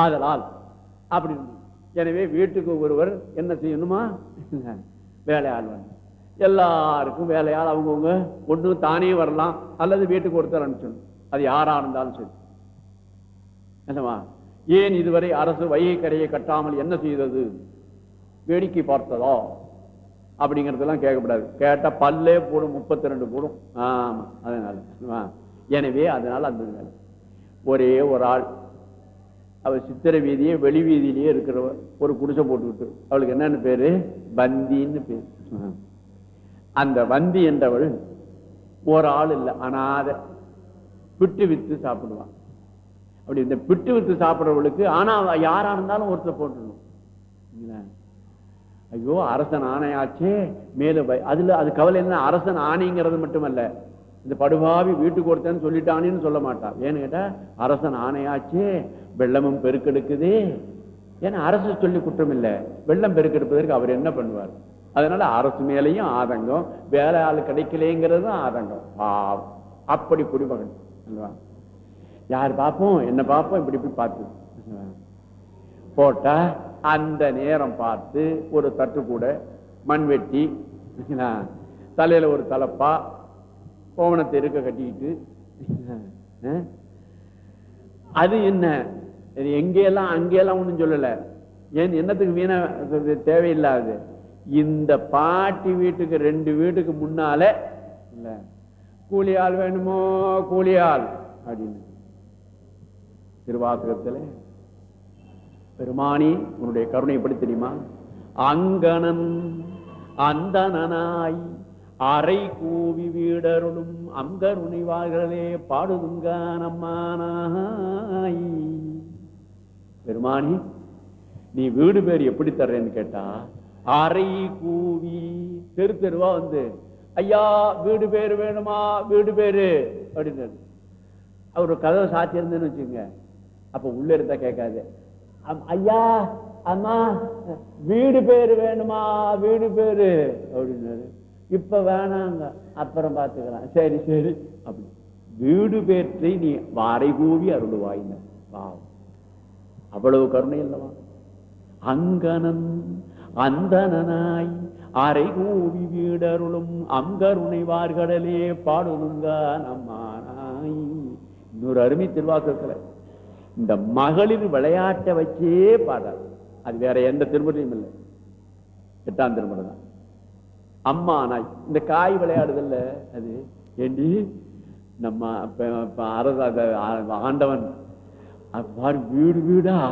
ஆதலால். அப்படி எனவே வீட்டுக்கு ஒருவர் என்ன செய்யணுமா? வேலையாள் எல்லாருக்கும் வேலையால் அவங்கவுங்க. ஒன்று தானே வரலாம். அல்லது வீட்டுக்கு ஒருத்தர் அனுப்பிச்சணும் அது யாரா இருந்தாலும் சரி. என்னவா ஏன் இதுவரை அரசு வைகை கரையை கட்டாமல் என்ன செய்தது? வேடிக்கை பார்த்ததோ? அப்படிங்கிறதெல்லாம் கேட்கக்கூடாது கேட்டால் பல்லே போடும் முப்பத்தி ரெண்டு போடும். ஆமாம் அதனால. எனவே அதனால அந்த வேலை. ஒரே ஒரு ஆள் அவர் சித்திர வீதியே வெளி வீதியிலேயே இருக்கிறவர் ஒரு குடிசை போட்டுக்கிட்டு அவளுக்கு என்னன்னு பேரு? பந்தின்னு பேரு. அந்த வந்தி என்றவள் ஒரு ஆள் இல்லை அனாதை. பிட்டு வித்து சாப்பிடுவான் அப்படி இந்த பிட்டு வித்து சாப்பிடுறவளுக்கு ஆனா யாரா இருந்தாலும் ஒருத்தர் போட்டுடணும்? ஐயோ அரசன் ஆணையாச்சே. மேல வை- அதுல அது கவலை என்ன அரசன் ஆணைங்கிறது மட்டுமல்ல. இந்த படுபாவி வீட்டுக்கு கொடுத்தேன்னு சொல்லிட்டானேன்னு சொல்ல மாட்டான். ஏன்னு கேட்டா அரசன் ஆணையாச்சே வெள்ளமும் பெருக்கெடுக்குதே. ஏன்னா அரசு சொல்லி குற்றம் இல்லை. வெள்ளம் பெருக்கெடுப்பதற்கு அவர் என்ன பண்ணுவார்? அதனால அரசு மேலையும் ஆதங்கம் வேலை ஆள் கிடைக்கலேங்கிறதும் ஆதங்கம். பாவம். அப்படி குடிமகன். யார் பார்ப்போம் என்ன பார்ப்போம் இப்படி இப்படி பார்த்து. போட்டா அந்த நேரம் பார்த்து ஒரு தட்டு கூட மண்வெட்டி தலையில ஒரு தலப்பா கோவணத்தை இருக்க கட்டிக்கிட்டு. அது என்ன? இது அங்கேயெல்லாம் ஒன்றும் ஒண்ணும் ஏன் என்னத்துக்கு வீணா இது தேவையில்லாது. இந்த பாட்டி வீட்டுக்கு ரெண்டு வீட்டுக்கு முன்னால இல்ல கூலி ஆள் வேணுமோ கூலி ஆள் அப்படின்னு. திருவாசகத்துல பெருமானி உன்னுடைய கருணை எப்படி தெரியுமா? அங்கனன் அந்தனாய் அரை கூவி வீடருளும் அங்கருணைவார்களே பாடுதுங்க நம்மானாய் பெருமானி நீ வீடு பேர் எப்படி தர்றேன்னு கேட்டா அரை கூவி தெரு தெருவா வந்து ஐயா வீடு பேர் வேணுமா? வீடு பேரு? அப்படின்னு அவர் கதவை சாத்தியிருந்தேன்னு வச்சுக்கோங்க. வச்சுங்க அப்ப உள்ள இருந்தா கேட்காது. அம்- ஐயா அம்மா வீடு பேரு வேணுமா? வீடு பேரு? அப்படின்னாரு. இப்ப வேணாங்க. அப்புறம் பார்த்துக்கலாம். சரி சரி. அப்படி. வீடு பேற்றை நீ வாரை கூவி அருளுவாயின. பாவம். அவ்வளவு கருணை இல்லவா அங்கனன் அந்தனாய் அரை கூவி வீடருளும் அங்கருணைவார்கடலே பாடுதுங்க நம்மானாய். இன்னொரு அருமை திருவாசகத்துல. இந்த மகளிர் விளையாட்டை வச்சே பாடாது அது வேற எந்த திருமுறையும் இல்லை. எட்டாம் திருமணம் தான். அம்மா நாய் இந்த காய் விளையாடுதல்ல. அது ஏண்டி? நம்ம ஆ- ஆண்டவன். வீடு வீடா?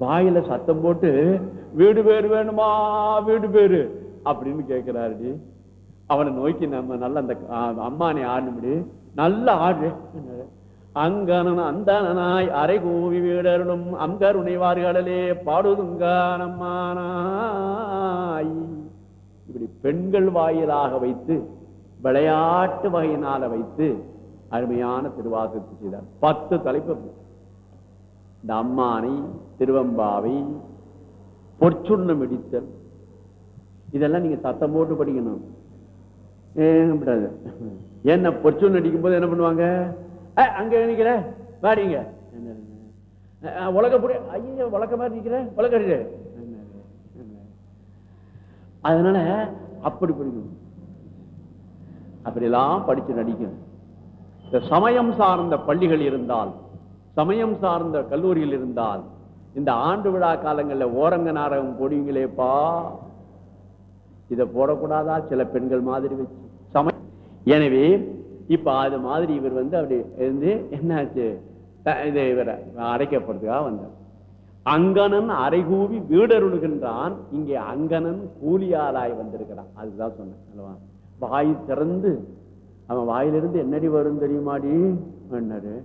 வாயில சத்தம் போட்டு வீடு பேரு வேணுமா? வீடு பேரு. அப்படின்னு கேட்கிறாருடி அவனை நோக்கி நம்ம நல்ல அந்த அம்மானை ஆடும்படி. நல்ல ஆடு. அங்கனன் அந்தனாய் அரை கூவி வீடருளும் அங்கருணைவார்களே பாடுதுங்க இப்படி பெண்கள் வாயிலாக வைத்து விளையாட்டு வகையினால வைத்து அருமையான திருவாசகத்தை செய்தார். பத்து தலைப்பு. இந்த அம்மானை திருவம்பாவை பொற்சுண்ணம் இடித்தல். இதெல்லாம் நீங்க சத்தம் போட்டு படிக்கணும். என்ன பொற்சுண்ணம் அடிக்கும் போது என்ன பண்ணுவாங்க? அங்க நிக்கிற வாடிங்க. உலக புரிய ஐயோ உலக மாதிரி நிக்கிற உலக அதனால அப்படி படிக்கணும். அப்படியெல்லாம் படிச்சு நடிக்கணும். இந்த சமயம் சார்ந்த பள்ளிகள் இருந்தால் சமயம் சார்ந்த கல்லூரியில் இருந்தால் இந்த ஆண்டு விழா காலங்கள்ல ஓரங்க நாடகம் போடுவீங்களேப்பா. இதை போடக்கூடாதா? சில பெண்கள் மாதிரி வச்சு. சமயம் எனவே இப்ப அது மாதிரி இவர் வந்து அப்படி இருந்து என்னாச்சு? த- இது இவரை அடைக்கப்படுறதுக்காக வந்தார். அங்கனன் அரைகூவி வீடருளுகின்றான் இங்கே அங்கனன் கூலியாளாய் வந்திருக்கிறான். அதுதான் சொன்னேன் அல்லவா? வாய் திறந்து அவன் வாயிலிருந்து என்னடி வரும் தெரியுமாடி? என்னது?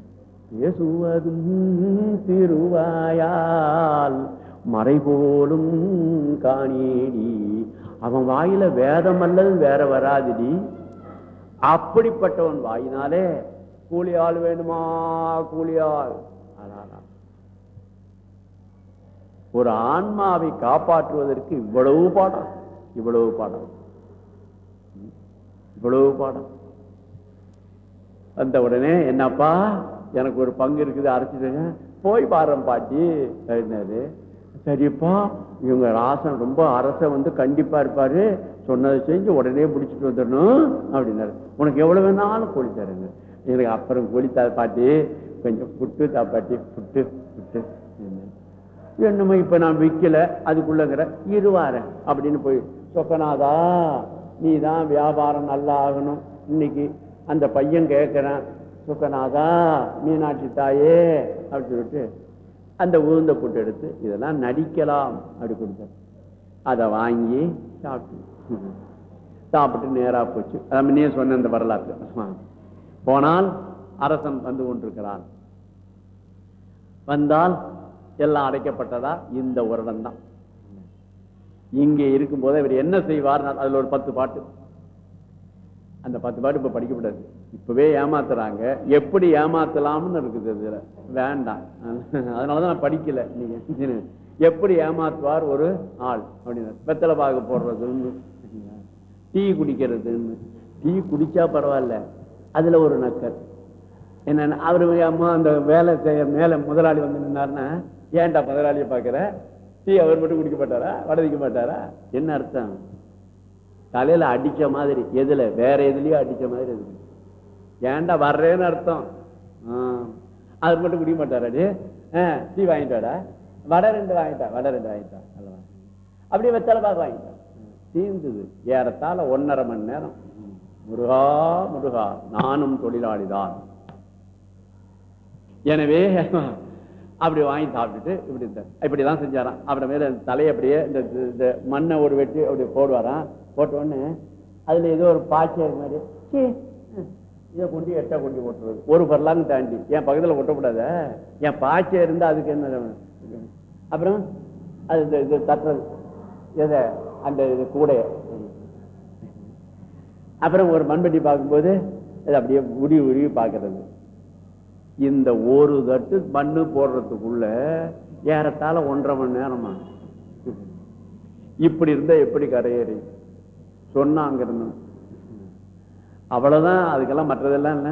பேசுவதும் திருவாயால் மறைபோலும் காணேடி. அவன் வாயில வேதம் அல்லது வேற வராதுடி. அப்படிப்பட்டவன் வாயினாலே கூலியால் வேணுமா? கூலியால் அதான் ஒரு ஆன்மாவை காப்பாற்றுவதற்கு இவ்வளவு பாடம் இவ்வளவு பாடம். இவ்வளவு பாடம். வந்த உடனே என்னப்பா எனக்கு ஒரு பங்கு இருக்குது அரைச்சிடுங்க. போய் பாரம் பாட்டி அப்படின்னாரு. சரிப்பா இவங்க ராசன் ரொம்ப அரச வந்து கண்டிப்பா இருப்பாரு. சொன்னதை செஞ்சு உடனே பிடிச்சிட்டு வந்துடணும் அப்படின்னாரு. உனக்கு எவ்வளவு வேணாலும் கோழி தருங்க. எனக்கு அப்புறம் கோழி தா பாட்டி கொஞ்சம் புட்டு தா பாட்டி புட்டு. என்னமோ இப்ப நான் விக்கல அதுக்குள்ளங்கிற இருவாரன் அப்படின்னு போய் சொக்கநாதா நீ தான் வியாபாரம் நல்லா ஆகணும். இன்னைக்கு அந்த பையன் கேட்கிறான் சுக்கநாதா மீனாட்சி தாயே அப்படின்னு சொல்லிட்டு அந்த உளுந்த புட்டு எடுத்து இதெல்லாம் நடிக்கலாம் அப்படி கொடுத்தார். அதை வாங்கி சாப்பிட்டு. சாப்பிட்டு நேரா போச்சு. அதான் முன்னே சொன்ன அந்த வரலாற்று. போனால் அரசன் வந்து கொண்டிருக்கிறான். வந்தால் எல்லாம் அடைக்கப்பட்டதா? இந்த வருடம் தான் இங்கே இருக்கும்போது இவர் என்ன செய்வார் அதில் ஒரு பத்து பாட்டு. அந்த பத்து பாட்டு இப்ப படிக்கப்படாது இப்பவே ஏமாத்துறாங்க. எப்படி ஏமாத்தலாம்னு இருக்குது இதுல. வேண்டாம். அதனாலதான் நான் படிக்கல. நீங்க எப்படி ஏமாத்துவார் ஒரு ஆள்? அப்படின்னு. வெத்தலை பாகு போடுறதுன்னு. டீ குடிக்கிறதுன்னு. டீ குடிச்சா பரவாயில்ல. அதுல ஒரு நக்கர் என்னன்னா அவரு அம்மா அந்த வேலை செய்ய மேல முதலாளி வந்து நின்னாருன்னா ஏன்டா முதலாளியை பாக்குற டீ அவர் மட்டும் குடிக்க மாட்டாரா? வடதிக்க மாட்டாரா? என்ன அர்த்தம்? தலையில அடிச்ச மாதிரி எதுல? வேற எதுலயோ அடிச்ச மாதிரி இருக்கு. ஏன்டா வர்றேன்னு அர்த்தம்? அவர் மட்டும் குடிக்க மாட்டாராடி டீ? வாங்கிட்டாடா? வடை ரெண்டு வாங்கிட்டா? வடை ரெண்டு வாங்கிட்டா? அல்லவா அப்படியே வெத்தலைப்பாக பாக்கு வாங்கிட்டா? தீர்ந்தது ஏறத்தாழ ஒன்னரை மணி நேரம். முருகா முருகா நானும் தொழிலாளிதான். எனவே அப்படி வாங்கி சாப்பிட்டுட்டு இப்படி இருந்தார் இப்படிதான் செஞ்சாராம். அப்படி அந்த தலையை அப்படியே இந்த இந்த மண்ணை ஒரு வெட்டி அப்படி போடுவாராம். போட்ட உடனே அதுல ஏதோ ஒரு பாய்ச்சி மாதிரி இதை கொண்டு எட்டா கொண்டு ஓட்டுறது ஒரு பரலாங்க தாண்டி. என் பக்கத்துல ஒட்டக்கூடாத என் பாய்ச்சல் இருந்தா அதுக்கு என்ன அப்புறம் அது இந்த இது தட்டுறது. எதை? அந்த இது கூடைய. அப்புறம் ஒரு மண்பட்டி பார்க்கும்போது அது அப்படியே உரி உருவி பார்க்கறது. இந்த ஒரு தட்டு மண்ணு போடுறதுக்குள்ள ஏறத்தாழ ஒன்றரை மணி நேரமா? இப்படி இருந்தா எப்படி கரையேறி சொன்னாங்க இருந்தோம் அவ்வளவுதான் அதுக்கெல்லாம் மற்றதெல்லாம் என்ன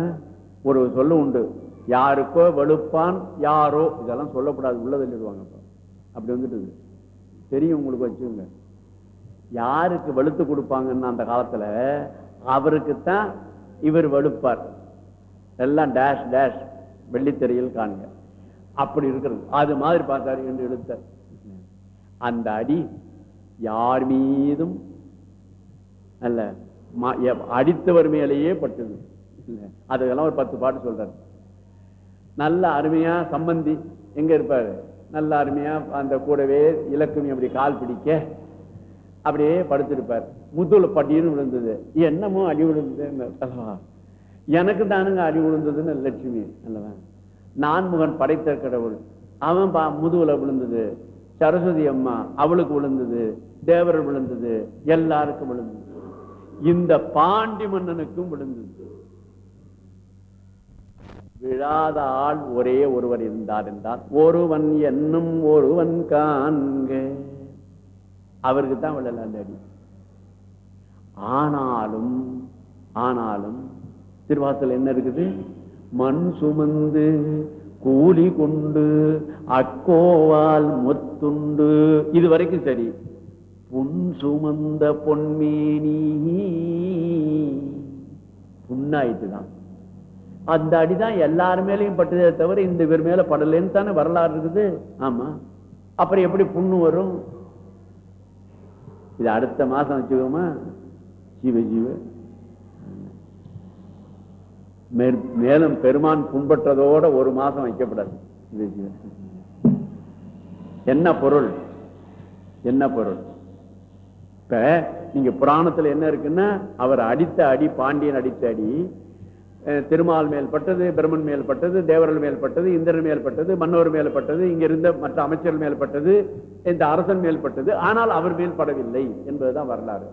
ஒரு சொல்லு உண்டு. யாருக்கோ வெளுப்பான் யாரோ இதெல்லாம் சொல்லக்கூடாது. உள்ள தள்ளிடுவாங்க அப்படி வந்துட்டு தெரியும் உங்களுக்கு வச்சுங்க யாருக்கு வெளுத்து கொடுப்பாங்கன்னு அந்த காலத்துல அவருக்குத்தான் இவர் வெளுப்பார். எல்லாம் டேஷ் டேஷ் வெள்ளித்திரையில் காண்க. அப்படி இருக்கிறது. அது மாதிரி பார்த்தாரு என்று எடுத்தார் அந்த அடி யார் மீதும் அல்ல அடித்தவர் மேலேயே பட்டது. அதுக்கெல்லாம் ஒரு பத்து பாட்டு சொல்றாரு. நல்ல அருமையா சம்பந்தி எங்க இருப்பாரு? நல்ல அருமையா அந்த கூடவே இலக்குமி அப்படி கால் பிடிக்க அப்படியே படுத்திருப்பார். முதுல படின்னு விழுந்தது. என்னமோ அடி விழுந்தது எனக்கு தானுங்க அடி விழுந்ததுன்னு லட்சுமி அல்லவா? நான்முகன் படைத்த கடவுள். அவன் பா முதுகுல விழுந்தது. சரஸ்வதி அம்மா அவளுக்கு விழுந்தது. தேவர் விழுந்தது. எல்லாருக்கும் விழுந்தது. இந்த பாண்டி மன்னனுக்கும் விழுந்தது. விழாத ஆள் ஒரே ஒருவர் இருந்தார் என்றால் ஒருவன் என்னும் ஒருவன் காண்க. அவருக்கு தான் விழல அடி. ஆனாலும் ஆனாலும் திருவாசல் என்ன இருக்குது? மண் சுமந்து கூலி கொண்டு அக்கோவால் முத்துண்டு. இது வரைக்கும் சரி. புன் சுமந்த பொன்மேனி. புண்ணாயிட்டு தான் அந்த அடிதான் எல்லார் மேலயும் பட்டதே தவிர இந்த பேர் மேல படலன்னு தானே வரலாறு இருக்குது. ஆமா. அப்புறம் எப்படி புண்ணு வரும்? இது அடுத்த மாசம் வச்சுக்கோமா? ஜீவ ஜீவ. மேலும் பெருமான் புண்பற்றதோட ஒரு மாசம் வைக்கப்படாது. என்ன பொருள்? என்ன பொருள்? இப்ப நீங்க புராணத்துல என்ன இருக்குன்னா அவர் அடித்த அடி பாண்டியன் அடித்த அடி அஹ், திருமால் மேல் பட்டது பிரம்மன் மேல் பட்டது மேல்பட்டது மேல் பட்டது இந்திரன் மேல் பட்டது மன்னவர் மேல் பட்டது இங்க இருந்த மற்ற அமைச்சர்கள் மேல் பட்டது இந்த அரசன் மேல் பட்டது ஆனால் அவர் மேல் படவில்லை என்பதுதான் வரலாறு.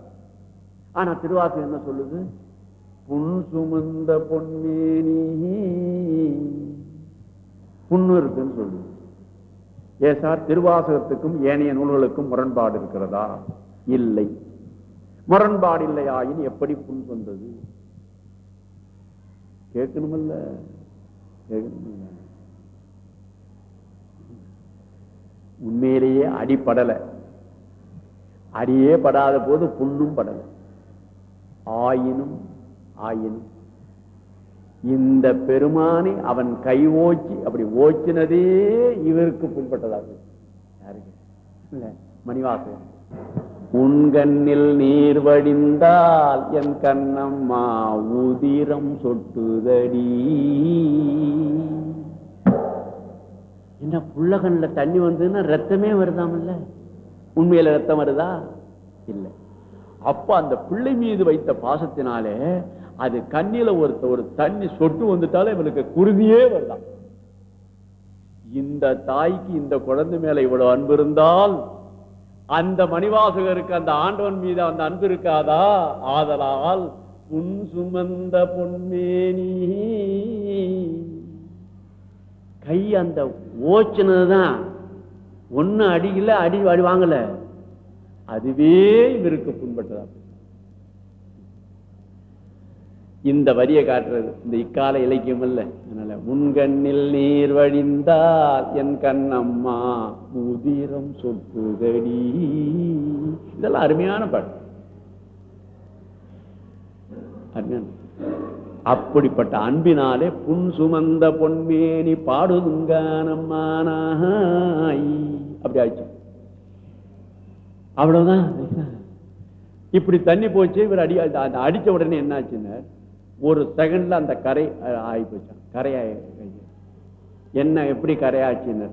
ஆனா திருவாசகம் என்ன சொல்லுது? புன் சுமந்த பொன்மேனி. புண்ணு இருக்குன்னு சொல்லு. ஏசார் திருவாசகத்துக்கும் ஏனைய நூல்களுக்கும் முரண்பாடு இருக்கிறதா? இல்லை. முரண்பாடு இல்லையாயின் எப்படி புண் சொந்தது கேட்கணுமில்ல. கேட்கணுமில்ல. உண்மையிலேயே அடிப்படலை அடியே படாத போது புண்ணும் படலை. ஆயினும் ஆயின். இந்த பெருமானை அவன் கை ஓச்சி அப்படி ஓச்சினதே இவருக்கு புண்பட்டதாக. யாருக்கு? இல்ல உன் கண்ணில் நீர் வடிந்தால் என் கண்ணம்மா உதிரம் சொட்டுதடி. என்ன புள்ள கண்ணில் தண்ணி வந்ததுன்னா ரத்தமே வருதாமல்ல? உண்மையில ரத்தம் வருதா? இல்ல. அப்ப அந்த பிள்ளை மீது வைத்த பாசத்தினாலே அது கண்ணில ஒரு ஒரு தண்ணி சொட்டு வந்துட்டாலும் இவனுக்கு குருதியே வருதான். இந்த தாய்க்கு இந்த குழந்தை மேல இவ்வளவு அன்பு இருந்தால் அந்த மணிவாசகருக்கு அந்த ஆண்டவன் மீது அந்த அன்பு இருக்காதா? ஆதலால் புன் சுமந்த பொன்மேனி. கை அந்த ஓச்சினதுதான். ஒன்னு அடிக்கல அடி அடி வாங்கல. அதுவே இவருக்கு புண்பட்டதா இந்த வரியை காட்டுறது. இந்த இக்கால இலக்கியம் அல்ல அதனால முன்கண்ணில் நீர் வழிந்தால் என் கண்ணம்மா உதிரம் சொட்டுதடி இதெல்லாம் அருமையான பாட்டு. அருமையான அப்படிப்பட்ட அன்பினாலே புன் சுமந்த பொன்மேனி பாடுதுங்கானம்மானாய் அப்படி ஆயிடுச்சு. அவ்வளவுதான். இப்படி தண்ணி போச்சு இவர் அடி அடிச்ச உடனே என்ன ஆச்சுன்னு ஒரு செகண்ட்ல அந்த கரை ஆகி போச்சான் கரையாய் என்ன எப்படி கரையாச்சுன்னு?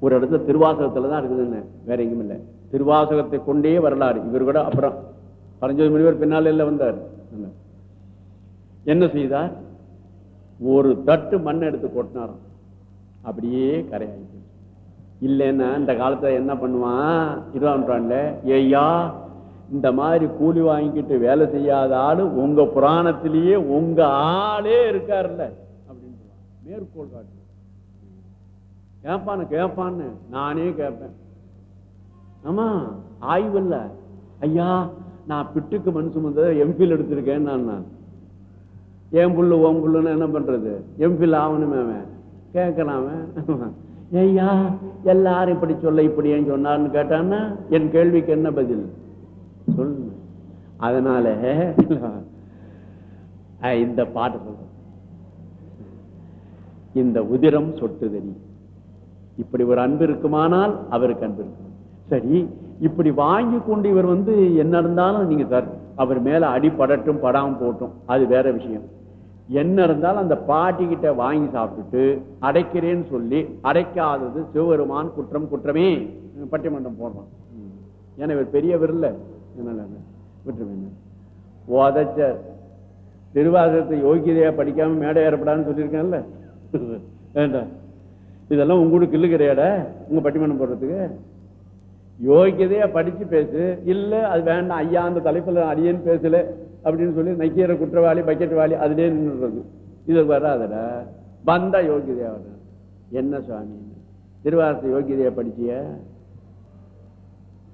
ஒரு இடத்துல திருவாசகத்துல தான் இருக்குதுன்னு. வேற எங்கேயும் இல்லை. திருவாசகத்தை கொண்டே வரலாறு. இவர் கூட அப்புறம் பரஞ்சோதி முனிவர் பின்னால இல்ல வந்தார். என்ன செய்தார்? ஒரு தட்டு மண் எடுத்து கொட்டினாராம். அப்படியே கரையாயிச்சு இல்லைன்னா இந்த காலத்துல என்ன பண்ணுவான்? இருபதாம் நூற்றாண்டுல ஏய்யா இந்த மாதிரி கூலி வாங்கிக்கிட்டு வேலை செய்யாத ஆளு உங்க புராணத்திலேயே உங்க ஆளே இருக்காருல்ல அப்படின்னு மேற்கோள் காட்டு கேட்பான்னு கேட்பான்னு நானே கேட்பேன் ஆமா ஆய்வு இல்ல ஐயா நான் பிட்டுக்கு மண் சுமந்ததை எம்பில் எடுத்திருக்கேன் நான் என் புல்லு ஓம் புல்லுன்னு என்ன பண்றது? எம்பில் ஆகணுமே அவன். கேட்கலாம் அவன். ஐயா எல்லாரும் இப்படி சொல்ல இப்படி ஏன் சொன்னார்னு கேட்டான்னா என் கேள்விக்கு என்ன பதில்? சொல்லு அதனால இந்த பாட்டு சொல்ற இந்த உதிரம் சொட்டுதடி. இப்படி ஒரு அன்பு இருக்குமானால் அவருக்கு அன்பு இருக்கும். சரி இப்படி வாங்கி கொண்டு இவர் வந்து என்ன இருந்தாலும் நீங்க சார் அவர் மேல அடிப்படட்டும் படாம போட்டும். அது வேற விஷயம். என்ன இருந்தாலும் அந்த பாட்டி கிட்ட வாங்கி சாப்பிட்டுட்டு அடைக்கிறேன்னு சொல்லி அடைக்காதது சிவபெருமான் குற்றம் குற்றமே. பட்டிமன்றம் போடுறான். ஏன்னா இவர் பெரியவர் இல்லை. விட்டுருவேன் திருவாசகத்தை யோகிதையா படிக்காம மேடை ஏறப்படான்னு சொல்லியிருக்கேன்ல. இதெல்லாம் உங்களுக்கு இல்லு கிடையாட உங்க பட்டிமன்றம் போடுறதுக்கு? யோகியதையா படிச்சு பேசு. இல்ல அது வேண்டாம். ஐயா அந்த தலைப்புல அடியேன்னு பேசல. அப்படின்னு சொல்லி நக்கீர குற்றவாளி பக்கெட் வாளி அதுலயே நின்றுறது இது வராதடா. வந்தா யோகியதையா வர என்ன சுவாமி? திருவாரத்தை யோகியதையா படிச்சிய?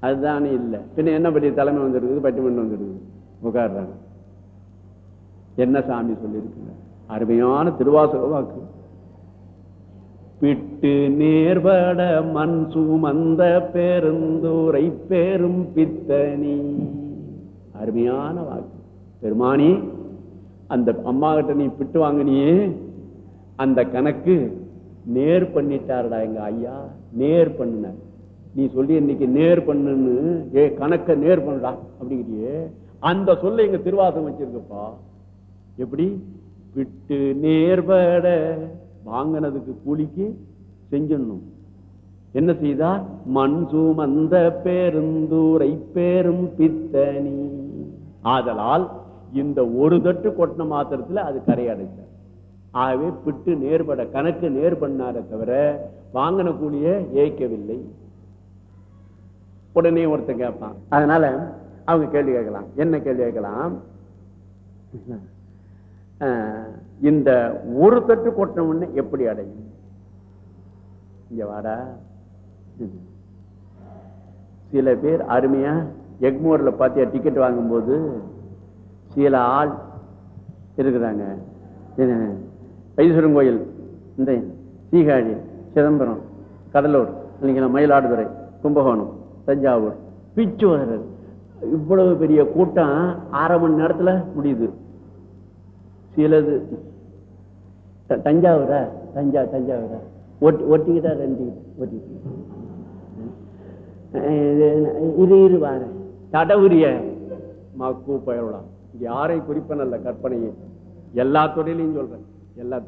அதுதானே இல்லை. பின்ன என்ன பற்றி தலைமை வந்துருக்குது? பட்டிமன்றம் வந்துருக்குது. உட்காடுறாங்க என்ன சாமி சொல்லியிருக்குங்க அருமையான திருவாசக வாக்கு. பிட்டு நேர்பட மண் சுமந்த பெருந்தூரை பெரும் பித்தனி. அருமையான வாக்கு. பெருமானி அந்த அம்மா கிட்ட நீ பிட்டு வாங்கினியே. அந்த கணக்கு நேர் பண்ணிட்டாருடா எங்க ஐயா. நேர் பண்ணினார். நீ சொல்லி இன்னைக்கு நேர் பண்ணுன்னு ஏ கணக்க நேர் பண்ணடா அப்படிங்கிறியே. அந்த சொல்ல எங்க திருவாசம் வச்சிருக்கப்பா. எப்படி? விட்டு நேர்பட வாங்கினதுக்கு கூலிக்கு செஞ்சிடணும். என்ன செய்தா மண் சுமந்த பேருந்தூரை பேரும் பித்தனி. ஆதலால் இந்த ஒரு தட்டு கொட்டின மாத்திரத்துல அது கரையடைச்சார். ஆகவே பிட்டு நேர்பட கணக்கு நேர் பண்ணார தவிர வாங்கின கூலியை ஏய்க்கவில்லை. உடனே ஒருத்தன் கேட்பான். அதனால அவங்க கேள்வி கேட்கலாம். என்ன கேள்வி கேட்கலாம்? இந்த ஒரு தட்டு கொட்டின எப்படி அடையும்? இங்க வாடா. சில பேர் அருமையா எக்மோர்ல பாத்தியா டிக்கெட் வாங்கும்போது சில ஆள் இருக்கிறாங்க வைத்தீஸ்வரன் கோயில் இந்த சீகாழி சிதம்பரம் கடலூர் இல்லைங்களா? மயிலாடுதுறை கும்பகோணம். தஞ்சாவூர். பிச்சு வர்றது. இவ்வளவு பெரிய கூட்டம் அரை மணி நேரத்துல முடியுது. சிலது தஞ்சாவூரா? தஞ்சா தஞ்சாவூரா? ஒட்டி ஒட்டிக்கிட்டா ரெண்டு ஒட்டிக்கிட்டு. இரு இரு வார தடவுரிய மக்கு பயிரலாம் யாரை குறிப்பேன் அல்ல கற்பனையே. எல்லா தொழிலையும் சொல்றேன். எல்லா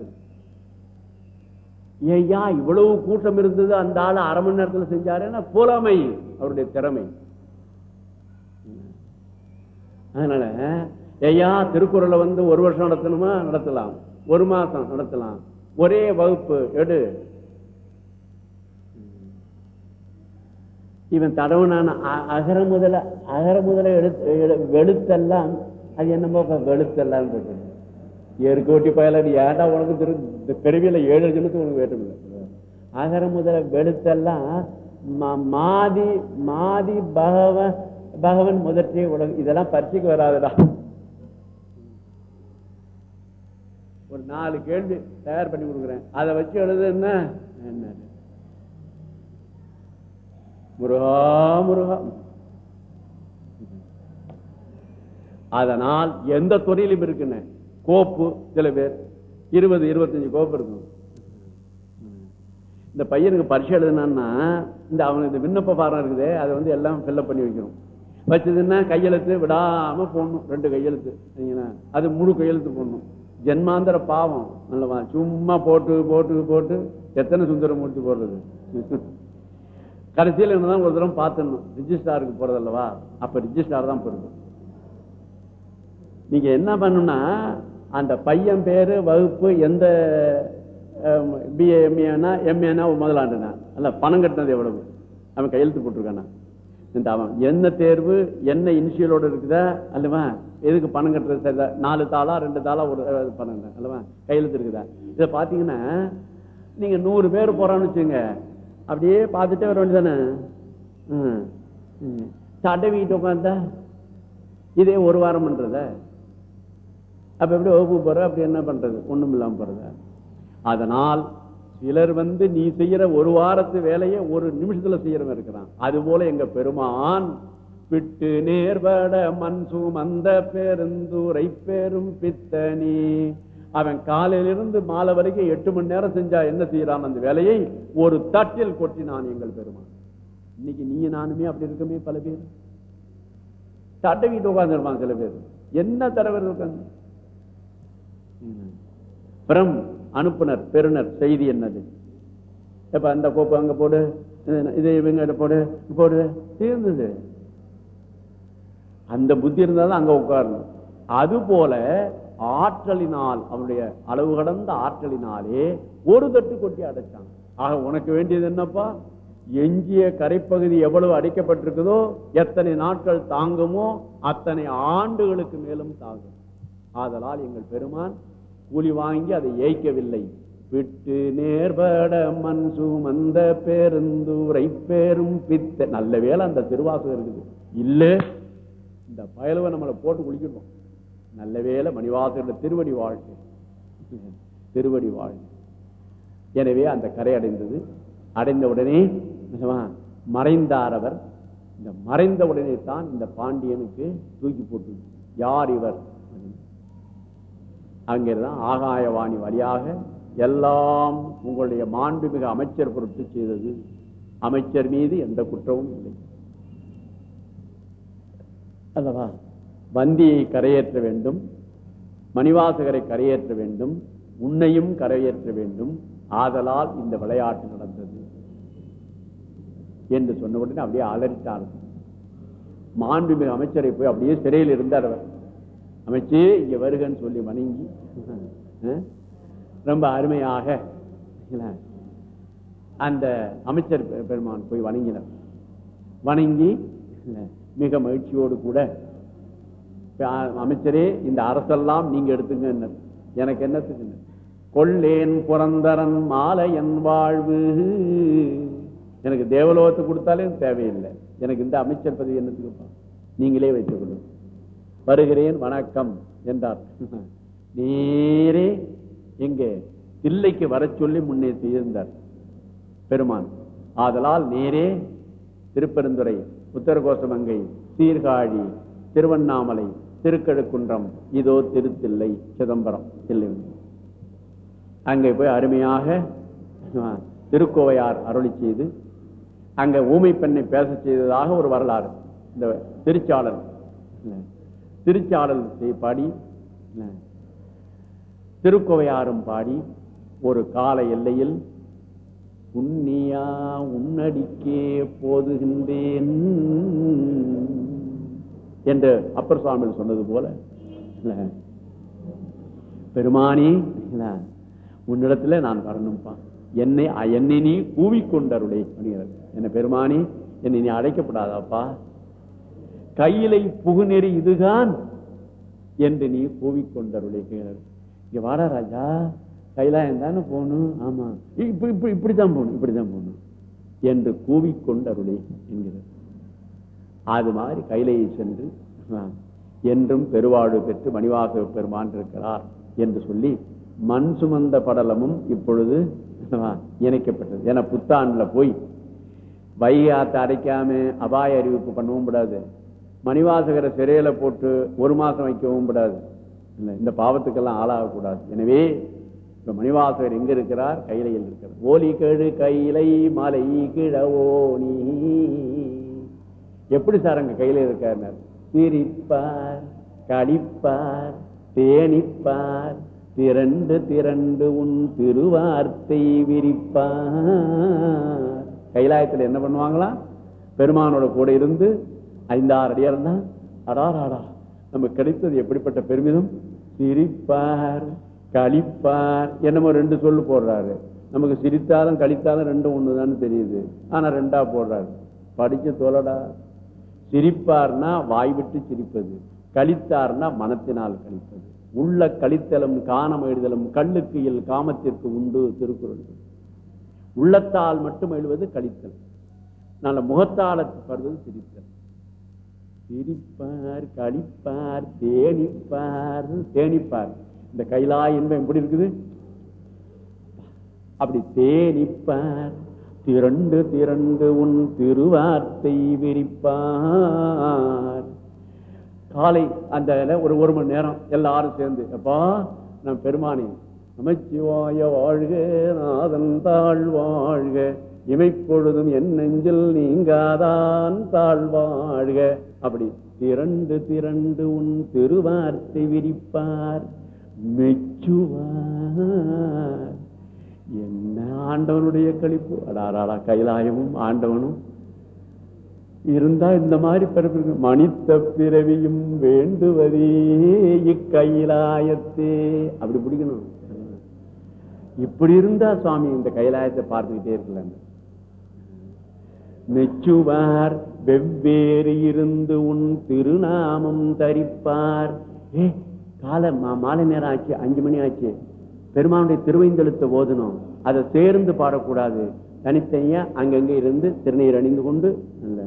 ஏயா இவ்வளவு கூட்டம் இருந்தது அந்த ஆளு அரை மணி நேரத்துல செஞ்சாருன்னா புலமை அவருடைய திறமை. அதனால ஐயா திருக்குறளை வந்து ஒரு வருஷம் நடத்தணுமா? நடத்தலாம். ஒரு மாசம் நடத்தலாம். ஒரே வகுப்பு எடு. இவன் தடவனான அகர முதல அகர முதல எடுத்து வெளுத்தெல்லாம் அது என்னமோ வெளுத்தெல்லாம் ஏற்கோட்டி பயலாடி ஓட்டி உனக்கு திரு இந்த பிறவியில ஏழு ஜனத்துக்கு உனக்கு வேட்டம் இல்லை. அகர முதல வெளுத்தெல்லாம் மாதி மாதி பகவன் பகவன் முதற்றிய உலகம். இதெல்லாம் பரிசுக்கு வராதுடா. ஒரு நாலு கேள்வி தயார் பண்ணி கொடுக்குறேன். அதை வச்சு எழுது என்ன? என்ன முருகா முருகா. அதனால் எந்த துறையிலும் இருக்குன்னு. கோப்பு சில பேர் இருபது இருபத்தஞ்சு கோப்பு இருக்கும். இந்த பையனுக்கு பரிசு எழுதுனான்னா இந்த அவனுக்கு இந்த விண்ணப்ப பாரம் இருக்குது அதை வந்து எல்லாம் ஃபில்லப் பண்ணி வைக்கணும். வச்சதுன்னா கையெழுத்து விடாம போடணும் ரெண்டு கையெழுத்து சரிங்களா? அது முழு கையெழுத்து போடணும். ஜென்மாந்தர பாவம் நல்லவா? சும்மா போட்டு போட்டு போட்டு எத்தனை சுந்தரமூர்த்தி போடுறது? கடைசியில் என்னதான் ஒரு தடவை பார்த்துடணும். ரிஜிஸ்டாருக்கு போறதல்லவா? அப்ப ரிஜிஸ்டார் தான் போடுது. நீங்க என்ன பண்ணுன்னா அந்த பையன் பேரு வகுப்பு எந்த பிஏ எம்ஏனா எம்ஏனா முதலாண்டுனா. அல்ல பணம் கட்டினது எவ்வளவு? அவன் கையெழுத்து போட்டிருக்கானா? இந்த அவன் என்ன தேர்வு என்ன இனிஷியலோட இருக்குதா அல்லவா? எதுக்கு பணம் கட்டுறது சரிதா நாலு தாளா ரெண்டு தாளா ஒரு பணம் அல்லவா? கையெழுத்து இருக்குதா? இதை பாத்தீங்கன்னா நீங்க நூறு பேர் போகிறான்னு வச்சுங்க அப்படியே பார்த்துட்டே வர வேண்டியதானே ம். சட்டை வீட்டு உட்காந்தா இதே ஒரு வாரம் பண்றத? அப்ப எப்படி வகுப்பு போகிற அப்படி என்ன பண்றது? ஒண்ணும் இல்லாமல் போறத? அதனால் சிலர் வந்து நீ செய்யற ஒரு வாரத்து வேலையை ஒரு நிமிஷத்துல செய்கிறவன் இருக்கிறான். அதுபோல எங்கள் எங்க பெருமான் விட்டு நேர்பட மண் சுமந்த பெருந்துரை பெரும் பித்தனி. அவன் காலையிலிருந்து மாலை வரைக்கும் எட்டு மணி நேரம் செஞ்சா என்ன செய்யறான்? அந்த வேலையை ஒரு தட்டில் கொட்டினான் எங்கள் பெருமான். இன்னைக்கு நீ நானுமே அப்படி இருக்கமே பல பேர். தட்டை வீட்டு உட்காந்துருப்பான் சில பேர். என்ன தலைவர் உட்காந்து பிரம் அனுப்புனர் பெறுனர் செய்தி என்னது? எப்ப அந்த கோப்பு அங்க போடு இது- இவங்க போடு போடு தீர்ந்தது. அந்த புத்தி இருந்தாலும் அங்க உட்காரணும். அது போல ஆற்றலினால் அவனுடைய அளவு கடந்த ஆற்றலினாலே ஒரு தட்டு கொட்டி அடைச்சான். ஆக உனக்கு வேண்டியது என்னப்பா? எஞ்சிய கரைப்பகுதி எவ்வளவு அடைக்கப்பட்டிருக்குதோ எத்தனை நாட்கள் தாங்குமோ அத்தனை ஆண்டுகளுக்கு மேலும் தாங்கும். ஆதலால் எங்கள் பெருமான் கூலி வாங்கி அதை ஏய்க்கவில்லை. விட்டு நேர்பட மண் சுமந்த பேருந்துரை பேரும் பித்த நல்ல வேளை அந்த திருவாசகம் இருக்குது. இல்ல இந்த பயலுவை நம்மளை போட்டு குளிக்கணும் நல்ல வேளை மணிவாசகர் திருவடி வாழ்க்கை. திருவடி வாழ்க்கை. எனவே அந்த கரை அடைந்தது. அடைந்த உடனே நிஜமா, மறைந்தார் இந்த மறைந்த உடனே தான் இந்த பாண்டியனுக்கு தூக்கி போட்டு யார் இவர்? அங்கிருந்தான் ஆகாயவாணி வழியாக எல்லாம் உங்களுடைய மாண்புமிகு அமைச்சர் பொருட்டு செய்தது. அமைச்சர் மீது எந்த குற்றமும் இல்லை. அல்லவா? வந்தியை கரையேற்ற வேண்டும். மணிவாசகரை கரையேற்ற வேண்டும். உன்னையும் கரையேற்ற வேண்டும். ஆதலால் இந்த விளையாட்டு நடந்தது. என்று சொன்ன உடனே அப்படியே அலறிட்டார். மாண்புமிகு அமைச்சரை போய் அப்படியே சிறையில் இருந்தார் அவர். அமைச்சு இங்க வருகன்னு சொல்லி வணங்கி ரொம்ப அருமையாக அந்த அமைச்சர் பெ- பெருமான் போய் வணங்கினார். வணங்கி மிக மகிழ்ச்சியோடு கூட அமைச்சரே இந்த அரசெல்லாம் நீங்க எடுத்துங்க எனக்கு என்னத்துக்கு கொள்ளேன் புறந்தரன் மாலை என் வாழ்வு. எனக்கு தேவலோகத்தை கொடுத்தாலே தேவையில்லை. எனக்கு இந்த அமைச்சர் பதவி என்னத்துக்குப்பா நீங்களே வைத்துக் கொள்ளுங்க வருகிறேன் வணக்கம் என்றார். நேரே எங்கே தில்லைக்கு வர சொல்லி முன்னே செய்திருந்தார் பெருமான் ஆதலால் நேரே திருப்பெருந்துறை உத்தரகோசமங்கை சீர்காழி திருவண்ணாமலை திருக்கழுக்குன்றம் இதோ திருத்தில்லை சிதம்பரம் தில்லை அங்கே போய் அருமையாக திருக்கோவையார் அருளி செய்து அங்க ஊமை பெண்ணை பேச செய்ததாக ஒரு வரலாறு. இந்த திருச்சாளர் திருச்சாடல் பாடி திருக்கோவையாரும் பாடி ஒரு கால எல்லையில் உன்னியா உன்னடிக்கே போதுகின்றேன் என்று அப்பர் சுவாமிகள் சொன்னது போல பெருமானி உன்னிடத்துல நான் வரணும்ப்பா என்னை என்னை நீ கூவிக்கொண்டருடைய என்ன பெருமானி என்னை நீ அழைக்கப்படாதாப்பா கையிலை புகுநெறி இதுதான் என்று நீ கூவிக்கொண்டருளிகிறார் இங்க வாரா ராஜா. கைலாயம் தானே போகணும். ஆமா. இப்படி இப்படி இப்படித்தான் போகணும் இப்படித்தான் போகணும் என்று கூவிக்கொண்டருளே என்கிறார் அது மாதிரி கைலையை சென்று என்றும் பெருவாழ்வு பெற்று மணிவாக பெருமான் இருக்கிறார் என்று சொல்லி மண் சுமந்த படலமும் இப்பொழுது இணைக்கப்பட்டது. ஏன்னா புத்தாண்டுல போய் வைகாத்த அடைக்காம அபாய அறிவிப்பு பண்ணவும் கூடாது. மணிவாசகரை சிறையில போட்டு ஒரு மாசம் வைக்கவும் கூடாது. இல்லை இந்த பாவத்துக்கெல்லாம் ஆளாகக்கூடாது எனவே இப்ப மணிவாசகர் எங்க இருக்கிறார்? கைலையில் இருக்கிறார். ஓலி கெழு கைலை மலை கிழவோனி எப்படி சார் அங்க கையில இருக்கார் திரிப்பார் கடிப்பார் தேனிப்பார் திரண்டு திரண்டு உன் திருவார்த்தை விரிப்பார். கைலாயத்தில் என்ன பண்ணுவாங்களாம்? பெருமானோட கூட இருந்து ஐந்தாறு அடியா இருந்தா அடாராடா நமக்கு கிடைத்தது எப்படிப்பட்ட பெருமிதம்? சிரிப்பார் கழிப்பார். என்னமோ ரெண்டு சொல்லு போடுறாரு. நமக்கு சிரித்தாலும் கழித்தாலும் ரெண்டும் ஒண்ணுதான் தெரியுது. ஆனா ரெண்டா போடுறாரு. படிச்சு தோலடா சிரிப்பார்னா வாய் விட்டு சிரிப்பது. கழித்தார்னா மனத்தினால் கழிப்பது. உள்ள கழித்தலும் காணம் எழுதலும் கண்ணுக்கு இயல் காமத்திற்கு உண்டு திருக்குறள். உள்ளத்தால் மட்டும் எழுவது கழித்தல். நல்ல முகத்தால படுவது சிரித்தல். சிரிப்பார் கழிப்பார் தேனிப்பார் தேனிப்பார். இந்த கைலா இன்பம் எப்படி இருக்குது? அப்படி தேனிப்பார். திரண்டு திரண்டு உன் திருவார்த்தை விரிப்பார். காலை அந்த ஒரு ஒரு மணி நேரம் எல்லாரும் சேர்ந்து அப்பா நான் பெருமானே நமச்சிவாய வாழ்க நாதன் தாழ் வாழ்க இமைப்பொழுதும் என் நெஞ்சில் நீங்காதான் தாழ்வாழ்க அப்படி திரண்டு திரண்டு உன் திருவார்த்தை விரிப்பார். மெச்சுவார். என்ன ஆண்டவனுடைய கழிப்பு? அடாராடா கைலாயமும் ஆண்டவனும். இருந்தா இந்த மாதிரி பிறப்பிருக்கு மனித பிறவியும் வேண்டுவதே இக்கைலாயத்தே. அப்படி பிடிக்கணும். இப்படி இருந்தா சுவாமி இந்த கைலாயத்தை பார்த்துக்கிட்டே இருக்கலாங்க. மெச்சுவார். வெவ்வேறு இருந்து உன் திருநாமம் தரிப்பார். ஏ காலை மா- மாலை நேரம் ஆச்சு அஞ்சு மணி ஆச்சு. பெருமானுடைய திருவைந்தெழுத்தை ஓதணும். அதை சேர்ந்து பாடக்கூடாது. தனித்தனியா அங்கங்க இருந்து திருநீர் அணிந்து கொண்டு நல்ல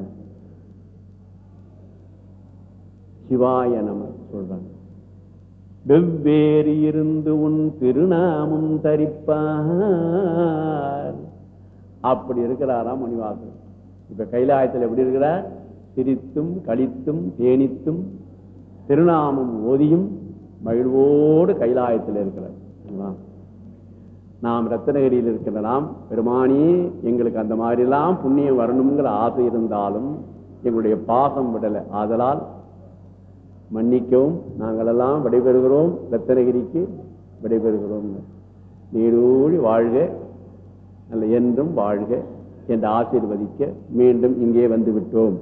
சிவாய நம சொல்றாங்க. வெவ்வேறு இருந்து உன் திருநாமம் தரிப்பார். அப்படி இருக்கிறாராம் மணிவாசன் இப்ப கைலாயத்தில் எப்படி இருக்கிறார் சிரித்தும் கழித்தும் தேனித்தும் திருநாமம் ஓதியும் மகிழ்வோடு கைலாயத்தில் இருக்கிறார் நாம் ரத்தனகிரியில் இருக்கிற நாம் பெருமானி எங்களுக்கு அந்த மாதிரிலாம் புண்ணியம் வரணுங்கிற ஆசை இருந்தாலும் எங்களுடைய பாசம் விடலை. ஆதலால் மன்னிக்கவும் நாங்களெல்லாம் விடைபெறுகிறோம் ரத்தனகிரிக்கு விடைபெறுகிறோம் நீடூழி வாழ்க அல்ல என்றும் வாழ்க. என்று ஆசீர்வதிக்க மீண்டும் இங்கே வந்து விட்டோம்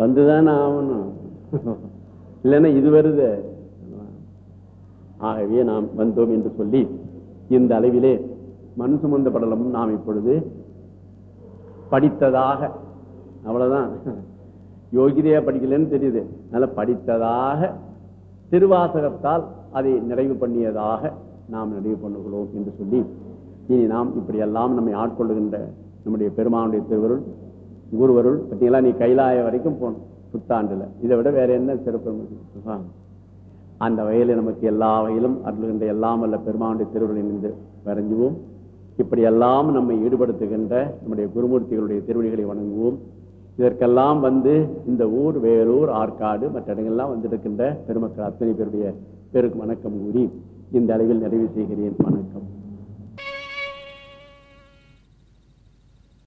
வந்துதான் ஆகணும். இல்லைன்னா இது வருது. ஆகவே நாம் வந்தோம் என்று சொல்லி இந்த அளவிலே மண் சுமந்த படலமும் நாம் இப்பொழுது படித்ததாக அவ்வளவுதான். யோகிதையா படிக்கலன்னு தெரியுது. அதனால படித்ததாக திருவாசகத்தால் அதை நிறைவு பண்ணியதாக நாம் நிறைவு பண்ணுகிறோம் என்று சொல்லி இனி நாம் இப்படியெல்லாம் நம்மை ஆட்கொள்ளுகின்ற நம்முடைய பெருமானுடைய திருவருள் குருவருள் பார்த்தீங்களா? நீ கைலாய வரைக்கும் போகணும் புத்தாண்டுல. இதை விட வேற என்ன சிறப்பு அந்த வகையில நமக்கு எல்லா வகையிலும் அருள்கின்ற எல்லாம் அல்ல பெருமானுடைய திருவருளில் இருந்து வரைஞ்சுவோம். இப்படியெல்லாம் நம்மை ஈடுபடுத்துகின்ற நம்முடைய குருமூர்த்திகளுடைய திருவடிகளை வணங்குவோம். இதற்கெல்லாம் வந்து இந்த ஊர் வேலூர் ஆற்காடு மற்ற இடங்கள்லாம் வந்திருக்கின்ற பெருமக்கள் அத்தனை பேருடைய பேருக்கு வணக்கம் கூறி இந்த அளவில் நிறைவு செய்கிறேன். வணக்கம்.